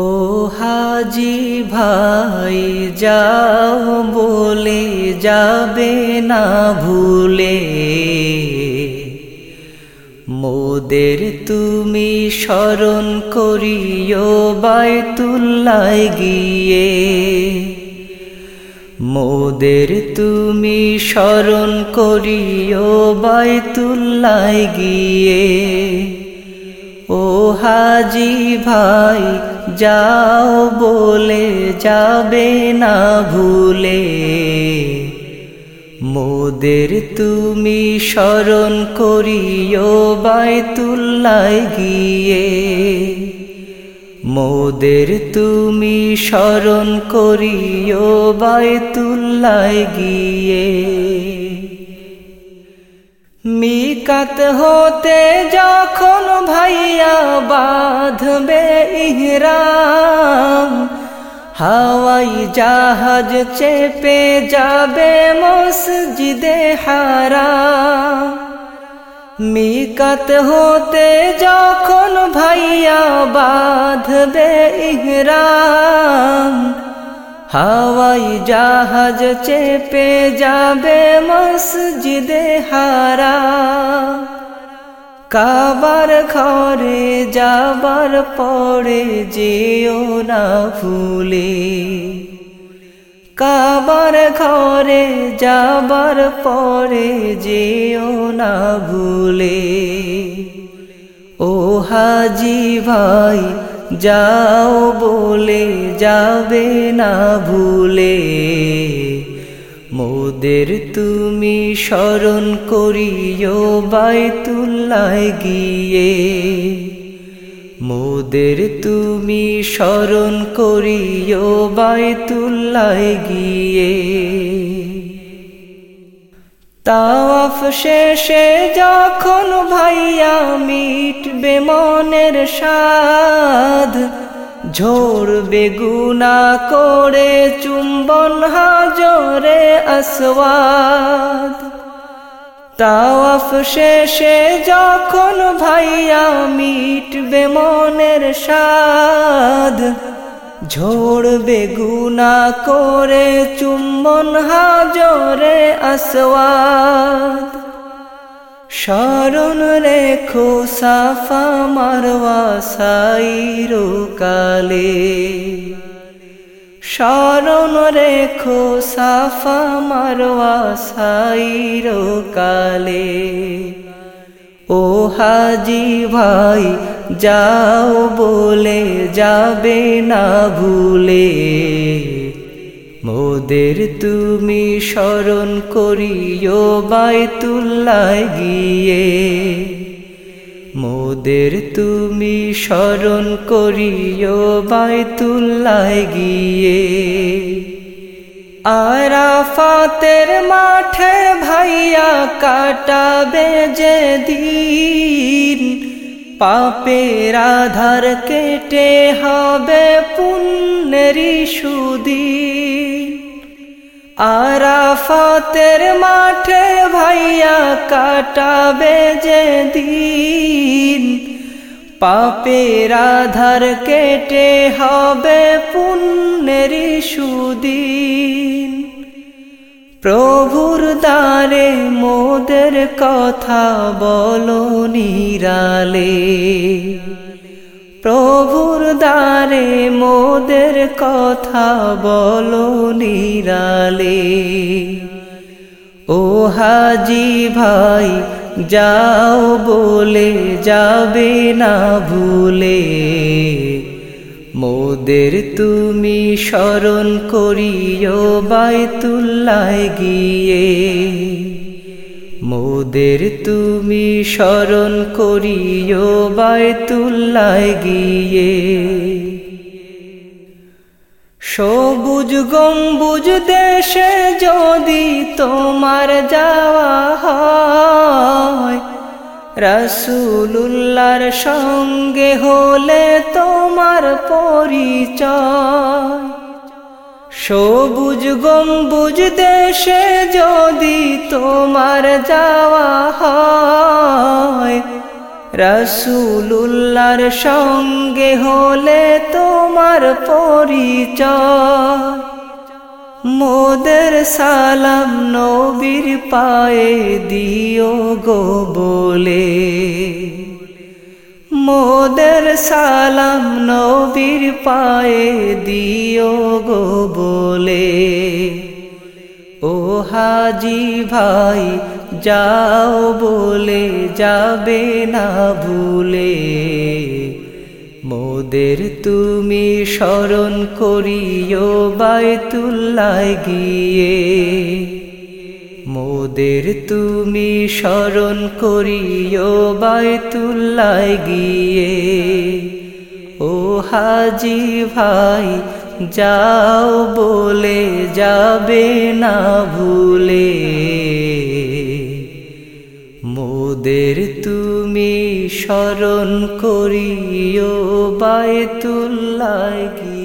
ও হাজি ভাই, যাও বলে যাবে না ভুলে। মোদের তুমি স্মরণ করিও বাইতুল্লায় গিয়ে। মোদের তুমি স্মরণ করিও বাইতুল্লায় গিয়ে। ও হাজি ভাই, যাও বলে যাবে না ভুলে। মোদের তুমি স্মরণ করিও বাইতুল্লায় গিয়ে। মোদের তুমি স্মরণ করিও বাইতুল্লায় গিয়ে। মিকাত হতে যখন ভাইয়া ইহরাম হাওয়াই জাহাজ চেপে যাবে মসজিদে হারাম মিকাত হতে যখন ভাইয়া বাঁধবে ইহরাম, হাওয়াই জাহাজ চেপে যাবে মসজিদে হারা। কাবার ঘরে যাবার পরে যেও না ভুলে কাবার ঘরে যাবার পরে যেও না ভুলে। ও হাজি ভাই, যাও বলে যাবে না ভুলে। মোদের তুমি স্মরণ করিও বাইতুল্লায় গিয়ে। মোদের তুমি স্মরণ করিও বাইতুল্লায় গিয়ে। তাওয়াফ শেষে যখন ভাইয়া মিটবে মনের সাধ ঝোড়বে বেগুনা করে চুম্বন হাজরে আসওয়াদ। তাওয়াফ শেষে যখন ভাইয়া মিটবে মনের সাধ ঝোড়বে বেগুনা করে চুম্বন হাজরে আসওয়াদ। স্মরণ রেখো সাফা মারওয়া সাইরো কালে। স্মরণ রেখো সাফা মারওয়া সাইরো কালে। ও হাজি ভাই, যাও বলে যাবে না ভুলে। মোদের তুমি স্মরণ করিও বাইতুল্লায় গিয়ে। মোদের তুমি স্মরণ করিও বাইতুল্লায় গিয়ে। আরাফাতের মাঠে ভাইয়া কাটাবে যে দিন। পাপের আধার কেটে হবে পুণ্যেরি সুদিন। আরাফাতের মাঠে ভাইয়া কাটাবে যে দিন পাপের আধার কেটে হবে পুণ্যেরি সুদিন। প্রভুর দ্বারে মোদের কথা বলো নিরালে। প্রভুর দ্বারে মোদের কথা বলো নিরালে। ও হাজি ভাই, যাও বলে যাবে না ভুলে। মোদের তুমি স্মরণ করিও বাইতুল্লায় গিয়ে। মোদের তুমি স্মরণ করিও বাইতুল্লায় গিয়ে। সবুজ গম্বুজ দেশে যদি তোমার যাওয়া হয় রসুল্লার সঙ্গে হলে তোমার পরিচয়। সবুজ গম্বুজ দেশে যদি তোমার যাওয়া রসুল্লার সঙ্গে হলে তোমার পরিচয়। মোদের সালাম নবীর পায়ে দিও গো বলে। মোদের সালাম নবীর পায়ে দিও গো বলে। ও হাজি ভাই, যাও বলে, যাবে না ভুলে। মোদের তুমি স্মরণ করিও বাইতুল্লায় গিয়ে। মোদের তুমি স্মরণ করিও বাইতুল্লায় গিয়ে। ও হাজি ভাই, যাও বলে যাবে না ভুলে। মোদের তুমি স্মরণ করিও বায়তুল্লাহ গিয়ে